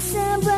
siksa